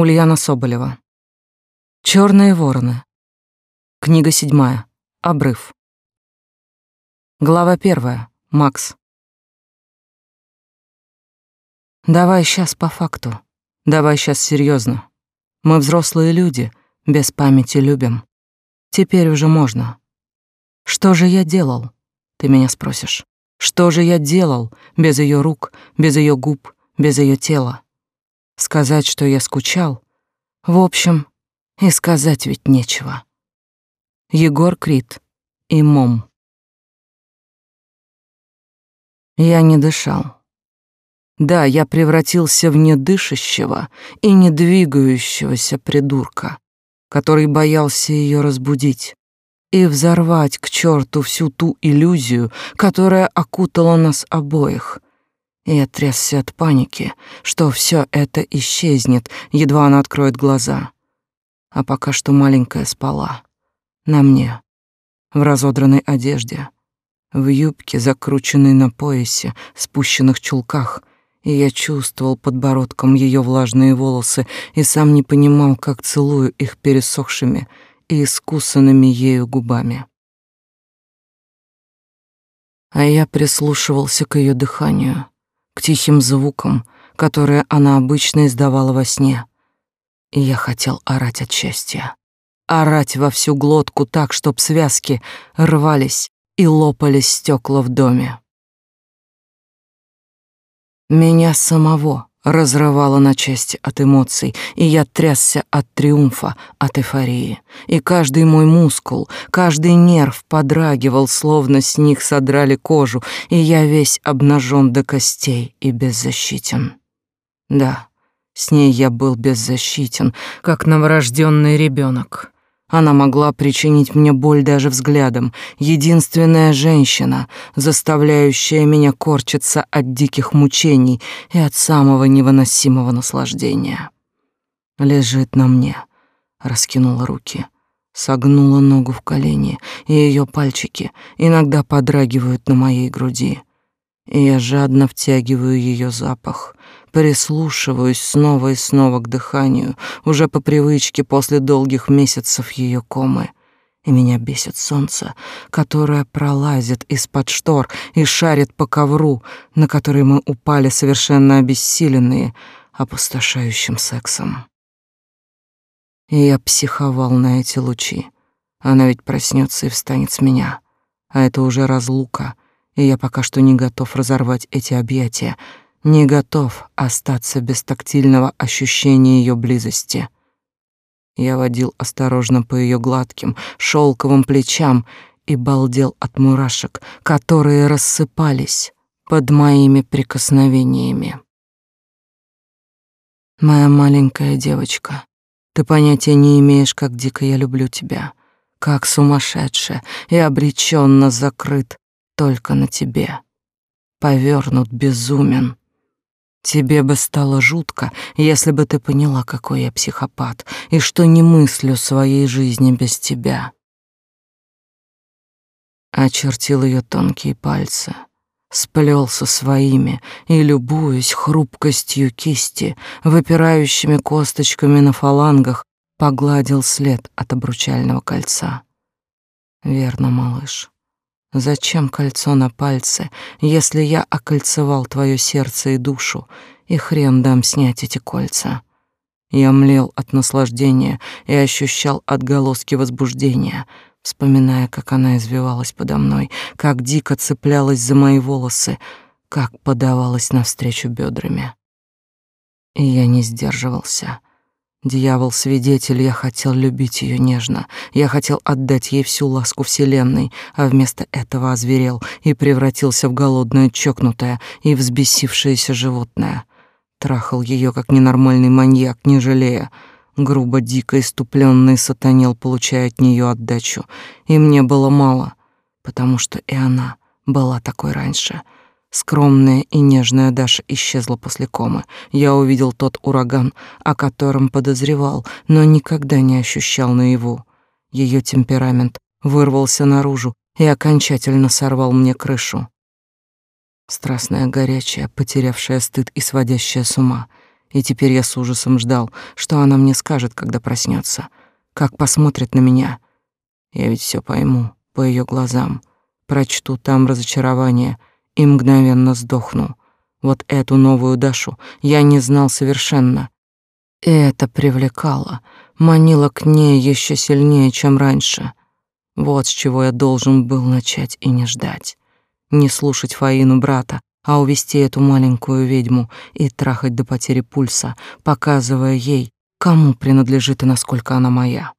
Ульяна Соболева. Черные вороны. Книга седьмая. Обрыв. Глава первая. Макс. Давай сейчас по факту. Давай сейчас серьезно. Мы взрослые люди, без памяти любим. Теперь уже можно. Что же я делал? Ты меня спросишь. Что же я делал без ее рук, без ее губ, без ее тела? Сказать, что я скучал? В общем, и сказать ведь нечего. Егор Крид и Мом. Я не дышал. Да, я превратился в недышащего и недвигающегося придурка, который боялся ее разбудить и взорвать к черту всю ту иллюзию, которая окутала нас обоих. И я трясся от паники, что все это исчезнет, едва она откроет глаза. А пока что маленькая спала. На мне, в разодранной одежде, в юбке, закрученной на поясе, спущенных чулках — и я чувствовал подбородком ее влажные волосы и сам не понимал, как целую их пересохшими и искусанными ею губами. А я прислушивался к ее дыханию, к тихим звукам, которые она обычно издавала во сне. И я хотел орать от счастья. Орать во всю глотку так, чтоб связки рвались и лопались стекла в доме. Меня самого разрывало на части от эмоций, и я трясся от триумфа, от эйфории. И каждый мой мускул, каждый нерв подрагивал, словно с них содрали кожу, и я весь обнажен до костей и беззащитен. Да, с ней я был беззащитен, как новорожденный ребенок. Она могла причинить мне боль даже взглядом. Единственная женщина, заставляющая меня корчиться от диких мучений и от самого невыносимого наслаждения. Лежит на мне, раскинула руки, согнула ногу в колени, и ее пальчики иногда подрагивают на моей груди. И я жадно втягиваю ее запах, прислушиваюсь снова и снова к дыханию, уже по привычке после долгих месяцев ее комы. И меня бесит солнце, которое пролазит из-под штор и шарит по ковру, на который мы упали совершенно обессиленные, опустошающим сексом. И я психовал на эти лучи. Она ведь проснется и встанет с меня. А это уже разлука, и я пока что не готов разорвать эти объятия, не готов остаться без тактильного ощущения ее близости. Я водил осторожно по ее гладким, шелковым плечам и балдел от мурашек, которые рассыпались под моими прикосновениями. Моя маленькая девочка, ты понятия не имеешь, как дико я люблю тебя, как сумасшедше и обреченно закрыт только на тебе, повернут безумен Тебе бы стало жутко, если бы ты поняла, какой я психопат, и что не мыслю своей жизни без тебя. Очертил ее тонкие пальцы, сплелся своими и, любуясь хрупкостью кисти, выпирающими косточками на фалангах, погладил след от обручального кольца. Верно, малыш. Зачем кольцо на пальце, если я окольцевал твое сердце и душу, и хрен дам снять эти кольца? Я млел от наслаждения и ощущал отголоски возбуждения, вспоминая, как она извивалась подо мной, как дико цеплялась за мои волосы, как подавалась навстречу бедрами. И я не сдерживался — Дьявол-свидетель, я хотел любить ее нежно, я хотел отдать ей всю ласку вселенной, а вместо этого озверел и превратился в голодное, чокнутое и взбесившееся животное. Трахал ее как ненормальный маньяк, не жалея. Грубо, дико иступленный сатанел, получая от нее отдачу. И мне было мало, потому что и она была такой раньше — Скромная и нежная Даша исчезла после комы. Я увидел тот ураган, о котором подозревал, но никогда не ощущал наяву. Ее темперамент вырвался наружу и окончательно сорвал мне крышу. Страстная, горячая, потерявшая стыд и сводящая с ума. И теперь я с ужасом ждал, что она мне скажет, когда проснется, как посмотрит на меня. Я ведь все пойму по ее глазам, прочту там разочарование и мгновенно сдохну. Вот эту новую Дашу я не знал совершенно. И это привлекало, манило к ней еще сильнее, чем раньше. Вот с чего я должен был начать и не ждать. Не слушать Фаину брата, а увести эту маленькую ведьму и трахать до потери пульса, показывая ей, кому принадлежит и насколько она моя.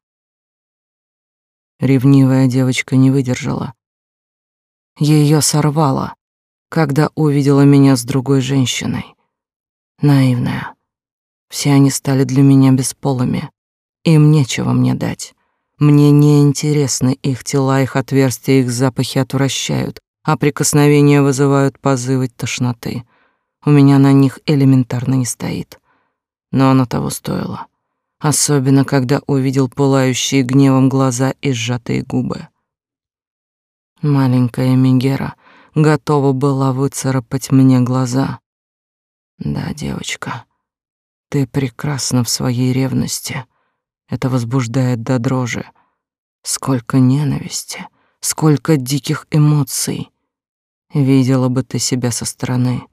Ревнивая девочка не выдержала. Ее сорвало, когда увидела меня с другой женщиной. Наивная. Все они стали для меня бесполыми. Им нечего мне дать. Мне не интересны их тела, их отверстия, их запахи отвращают, а прикосновения вызывают позывы тошноты. У меня на них элементарно не стоит. Но оно того стоило. Особенно, когда увидел пылающие гневом глаза и сжатые губы. Маленькая Мегера готова была выцарапать мне глаза. Да, девочка, ты прекрасна в своей ревности. Это возбуждает до дрожи. Сколько ненависти, сколько диких эмоций. Видела бы ты себя со стороны,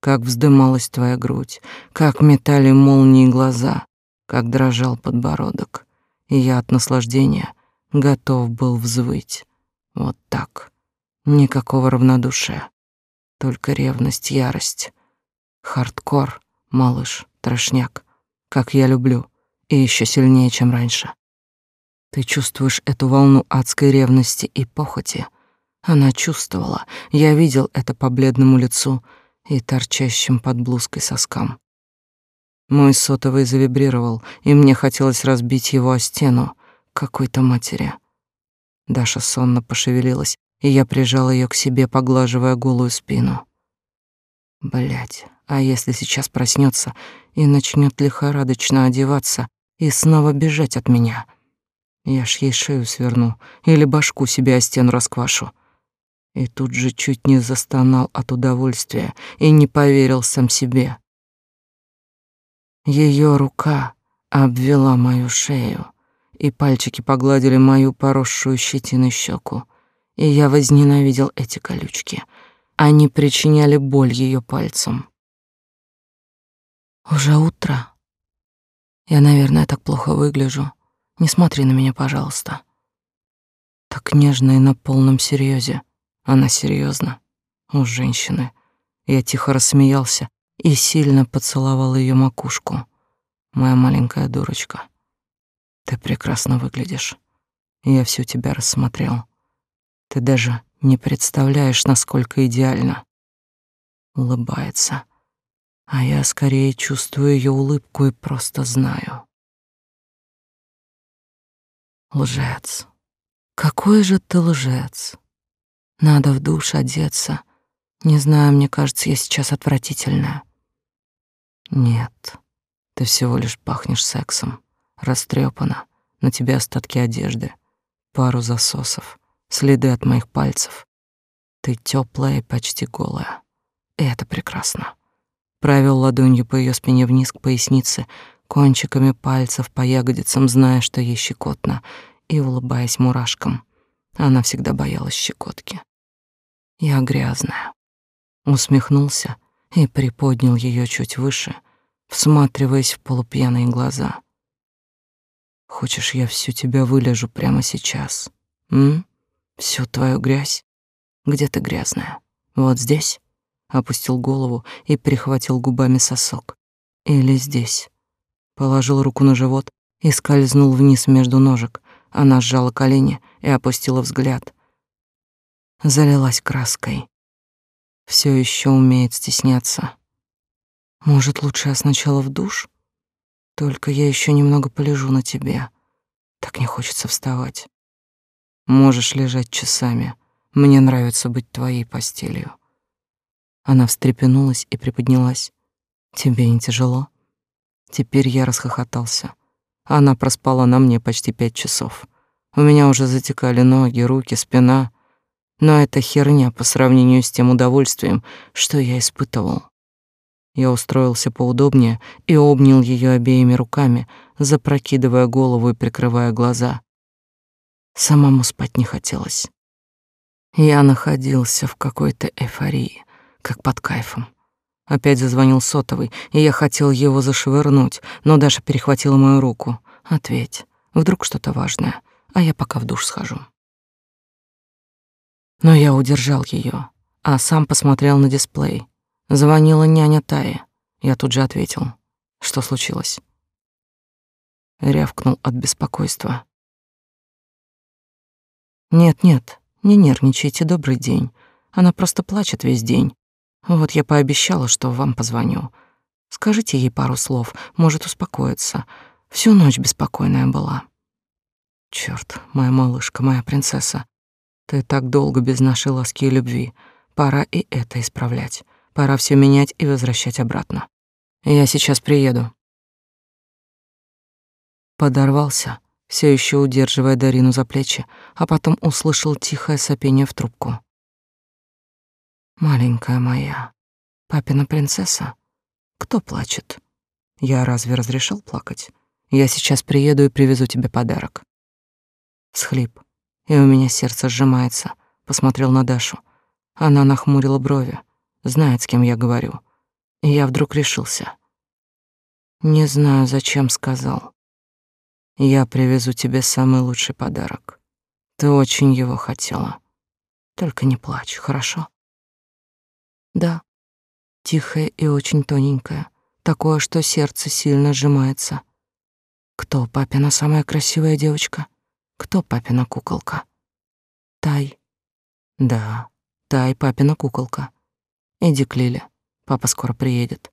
как вздымалась твоя грудь, как метали молнии глаза, как дрожал подбородок. И я от наслаждения готов был взвыть. Вот так. Никакого равнодушия. Только ревность, ярость. Хардкор, малыш, трошняк. Как я люблю. И еще сильнее, чем раньше. Ты чувствуешь эту волну адской ревности и похоти, она чувствовала, я видел это по бледному лицу и торчащим под блузкой соскам. Мой сотовый завибрировал, и мне хотелось разбить его о стену какой-то матери. Даша сонно пошевелилась, и я прижал ее к себе, поглаживая голую спину. Блять, а если сейчас проснется и начнет лихорадочно одеваться и снова бежать от меня? Я ж ей шею сверну или башку себе о стену расквашу. И тут же чуть не застонал от удовольствия и не поверил сам себе. Ее рука обвела мою шею, и пальчики погладили мою поросшую щетиной щеку, и я возненавидел эти колючки. Они причиняли боль ее пальцам. Уже утро. Я, наверное, так плохо выгляжу. Не смотри на меня, пожалуйста. Так нежно и на полном серьезе. Она серьезно. У женщины. Я тихо рассмеялся и сильно поцеловал ее макушку. Моя маленькая дурочка. Ты прекрасно выглядишь. Я всю тебя рассмотрел. Ты даже не представляешь, насколько идеально. Улыбается. А я скорее чувствую ее улыбку и просто знаю. Лжец. Какой же ты лжец. Надо в душ одеться. Не знаю, мне кажется, я сейчас отвратительная. Нет, ты всего лишь пахнешь сексом. Растрепана, на тебе остатки одежды, пару засосов, следы от моих пальцев. Ты теплая и почти голая. И это прекрасно. Провел ладонью по ее спине вниз к пояснице, кончиками пальцев по ягодицам, зная, что ей щекотно, и улыбаясь мурашкам. Она всегда боялась щекотки. Я грязная. Усмехнулся и приподнял ее чуть выше, всматриваясь в полупьяные глаза. Хочешь, я всю тебя вылежу прямо сейчас? М? Всю твою грязь? Где ты грязная? Вот здесь? Опустил голову и прихватил губами сосок. Или здесь? Положил руку на живот и скользнул вниз между ножек, она сжала колени и опустила взгляд. Залилась краской. Все еще умеет стесняться. Может, лучше я сначала в душ? Только я еще немного полежу на тебе. Так не хочется вставать. Можешь лежать часами. Мне нравится быть твоей постелью. Она встрепенулась и приподнялась. Тебе не тяжело? Теперь я расхохотался. Она проспала на мне почти пять часов. У меня уже затекали ноги, руки, спина. Но это херня по сравнению с тем удовольствием, что я испытывал. Я устроился поудобнее и обнял ее обеими руками, запрокидывая голову и прикрывая глаза. Самому спать не хотелось. Я находился в какой-то эйфории, как под кайфом. Опять зазвонил сотовый, и я хотел его зашвырнуть, но Даша перехватила мою руку. «Ответь, вдруг что-то важное, а я пока в душ схожу». Но я удержал ее, а сам посмотрел на дисплей. Звонила няня Тая. Я тут же ответил. Что случилось? Рявкнул от беспокойства. Нет-нет, не нервничайте, добрый день. Она просто плачет весь день. Вот я пообещала, что вам позвоню. Скажите ей пару слов, может успокоиться. Всю ночь беспокойная была. Чёрт, моя малышка, моя принцесса. Ты так долго без нашей ласки и любви. Пора и это исправлять. Пора все менять и возвращать обратно. Я сейчас приеду. Подорвался, все еще удерживая Дарину за плечи, а потом услышал тихое сопение в трубку. Маленькая моя, папина принцесса, кто плачет? Я разве разрешил плакать? Я сейчас приеду и привезу тебе подарок. Схлип, и у меня сердце сжимается. Посмотрел на Дашу. Она нахмурила брови, знает, с кем я говорю. И я вдруг решился. Не знаю, зачем сказал. Я привезу тебе самый лучший подарок. Ты очень его хотела. Только не плачь, хорошо? Да. Тихая и очень тоненькая, такое, что сердце сильно сжимается. Кто папина самая красивая девочка? Кто папина куколка? Тай. Да, Тай папина куколка. Иди к Лиле. Папа скоро приедет.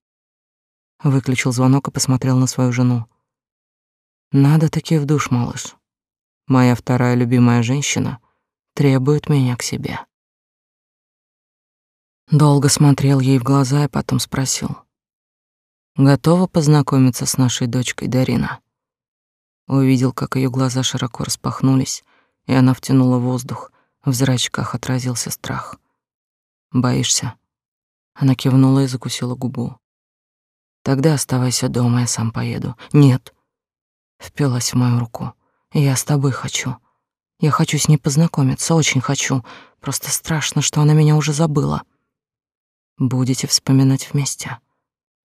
Выключил звонок и посмотрел на свою жену. Надо таки в душ, малыш. Моя вторая любимая женщина требует меня к себе. Долго смотрел ей в глаза и потом спросил: "Готова познакомиться с нашей дочкой Дарина?" Увидел, как ее глаза широко распахнулись, и она втянула воздух. В зрачках отразился страх. «Боишься?» Она кивнула и закусила губу. «Тогда оставайся дома, я сам поеду». «Нет». Впилась в мою руку. «Я с тобой хочу. Я хочу с ней познакомиться, очень хочу. Просто страшно, что она меня уже забыла». «Будете вспоминать вместе».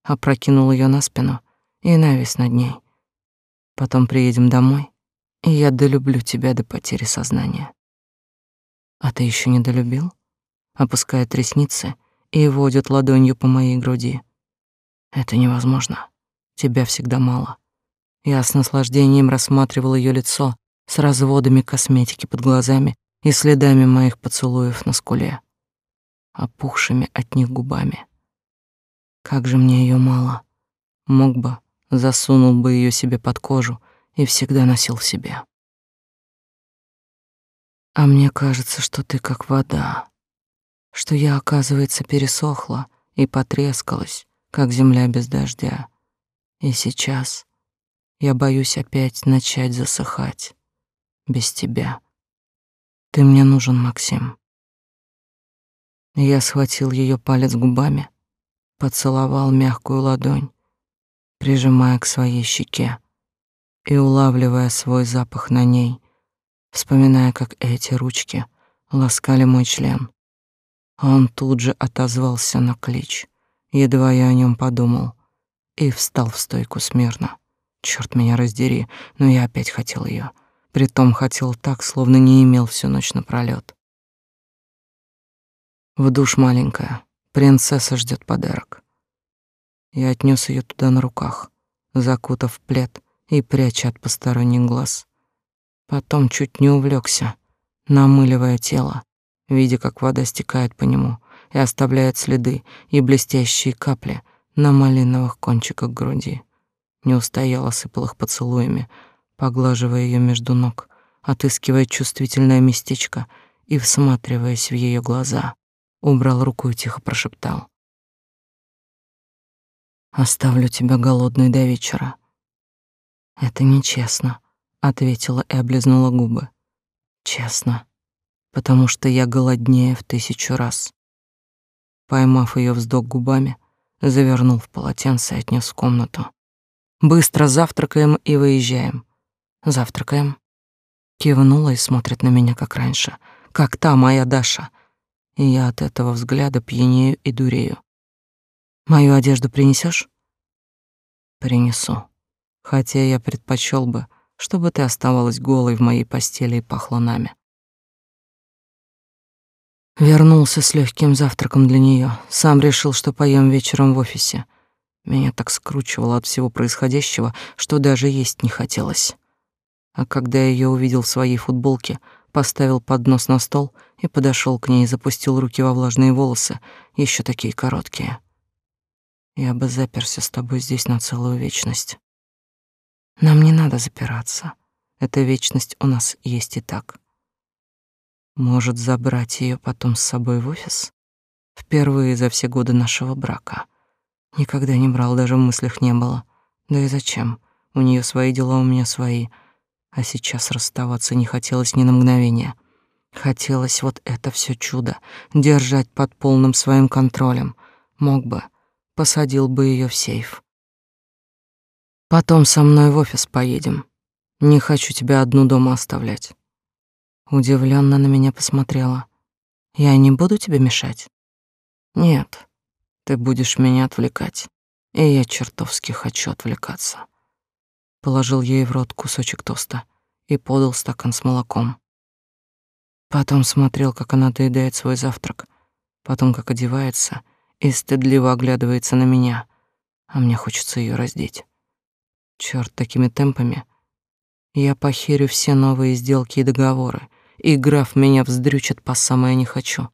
Опрокинул ее на спину и навис над ней. Потом приедем домой, и я долюблю тебя до потери сознания. А ты еще не долюбил? Опускает ресницы и водит ладонью по моей груди. Это невозможно. Тебя всегда мало. Я с наслаждением рассматривал ее лицо с разводами косметики под глазами и следами моих поцелуев на скуле, опухшими от них губами. Как же мне ее мало. Мог бы засунул бы ее себе под кожу и всегда носил в себе. А мне кажется, что ты как вода, что я, оказывается, пересохла и потрескалась, как земля без дождя. И сейчас я боюсь опять начать засыхать без тебя. Ты мне нужен, Максим. Я схватил ее палец губами, поцеловал мягкую ладонь прижимая к своей щеке и улавливая свой запах на ней, вспоминая, как эти ручки ласкали мой член. Он тут же отозвался на клич, едва я о нем подумал, и встал в стойку смирно. Черт меня раздери, но я опять хотел ее, притом хотел так, словно не имел всю ночь напролёт. В душ маленькая, принцесса ждет подарок. Я отнес ее туда на руках, закутав плед и пряча от посторонних глаз. Потом чуть не увлекся, намыливая тело, видя, как вода стекает по нему и оставляет следы и блестящие капли на малиновых кончиках груди. Не устоял, осыпал их поцелуями, поглаживая ее между ног, отыскивая чувствительное местечко и всматриваясь в ее глаза. Убрал руку и тихо прошептал. Оставлю тебя голодной до вечера. Это нечестно, ответила и облизнула губы. Честно, потому что я голоднее в тысячу раз. Поймав ее вздох губами, завернул в полотенце и отнес в комнату. Быстро завтракаем и выезжаем. Завтракаем. Кивнула и смотрит на меня, как раньше, как та моя Даша. И я от этого взгляда пьянею и дурею. Мою одежду принесешь? Принесу. Хотя я предпочел бы, чтобы ты оставалась голой в моей постели и пахла нами. Вернулся с легким завтраком для нее. Сам решил, что поем вечером в офисе. Меня так скручивало от всего происходящего, что даже есть не хотелось. А когда я ее увидел в своей футболке, поставил поднос на стол и подошел к ней и запустил руки во влажные волосы, еще такие короткие. Я бы заперся с тобой здесь на целую вечность. Нам не надо запираться. Эта вечность у нас есть и так. Может, забрать ее потом с собой в офис? Впервые за все годы нашего брака. Никогда не брал, даже в мыслях не было. Да и зачем? У нее свои дела, у меня свои. А сейчас расставаться не хотелось ни на мгновение. Хотелось вот это все чудо держать под полным своим контролем. Мог бы, посадил бы ее в сейф. Потом со мной в офис поедем. Не хочу тебя одну дома оставлять. Удивленно на меня посмотрела. Я не буду тебе мешать? Нет. Ты будешь меня отвлекать. И я чертовски хочу отвлекаться. Положил ей в рот кусочек тоста и подал стакан с молоком. Потом смотрел, как она доедает свой завтрак, потом как одевается и стыдливо оглядывается на меня, а мне хочется ее раздеть. Черт, такими темпами я похерю все новые сделки и договоры, и граф меня вздрючит по самое не хочу.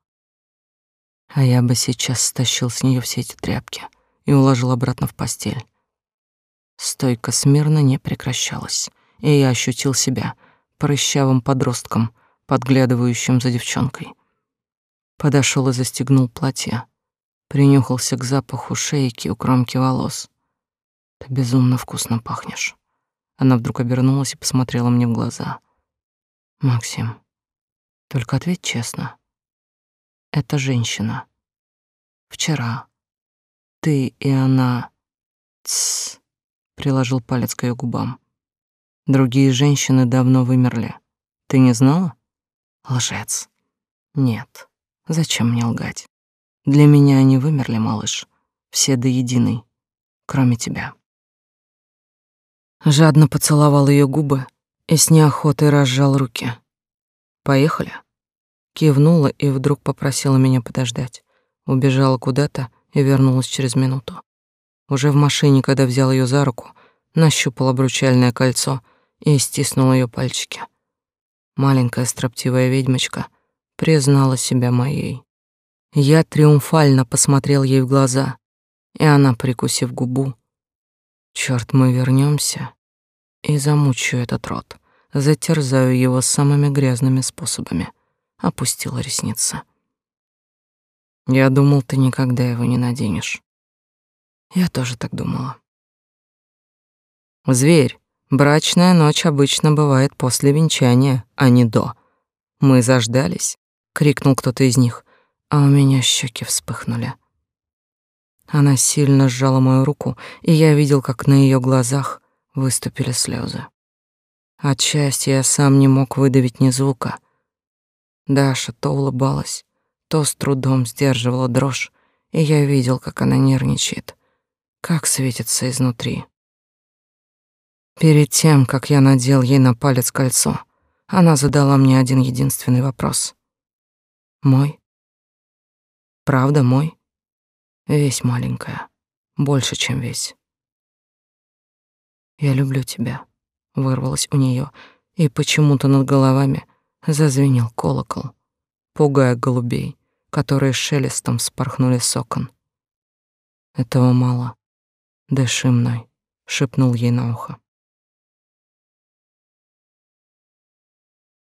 А я бы сейчас стащил с нее все эти тряпки и уложил обратно в постель. Стойка смирно не прекращалась, и я ощутил себя прыщавым подростком, подглядывающим за девчонкой. Подошел и застегнул платье, принюхался к запаху шейки у кромки волос. Ты безумно вкусно пахнешь. Она вдруг обернулась и посмотрела мне в глаза. Максим, только ответь честно. Это женщина. Вчера ты и она... Тссс, приложил палец к ее губам. Другие женщины давно вымерли. Ты не знала? Лжец. Нет. Зачем мне лгать? Для меня они вымерли, малыш. Все до единой, кроме тебя. Жадно поцеловал ее губы и с неохотой разжал руки. Поехали. Кивнула и вдруг попросила меня подождать. Убежала куда-то и вернулась через минуту. Уже в машине, когда взял ее за руку, нащупал обручальное кольцо и стиснул ее пальчики. Маленькая строптивая ведьмочка признала себя моей. Я триумфально посмотрел ей в глаза, и она, прикусив губу, Черт, мы вернемся и замучу этот рот затерзаю его самыми грязными способами. Опустила ресницы. Я думал, ты никогда его не наденешь. Я тоже так думала. Зверь, брачная ночь обычно бывает после венчания, а не до. Мы заждались, крикнул кто-то из них, а у меня щеки вспыхнули. Она сильно сжала мою руку, и я видел, как на ее глазах выступили слезы. От счастья я сам не мог выдавить ни звука. Даша то улыбалась, то с трудом сдерживала дрожь, и я видел, как она нервничает, как светится изнутри. Перед тем, как я надел ей на палец кольцо, она задала мне один единственный вопрос. Мой? Правда мой? Весь маленькая, больше, чем весь. Я люблю тебя вырвалось у нее, и почему-то над головами зазвенел колокол, пугая голубей, которые шелестом спорхнули с окон. Этого мало. Дыши мной, шепнул ей на ухо.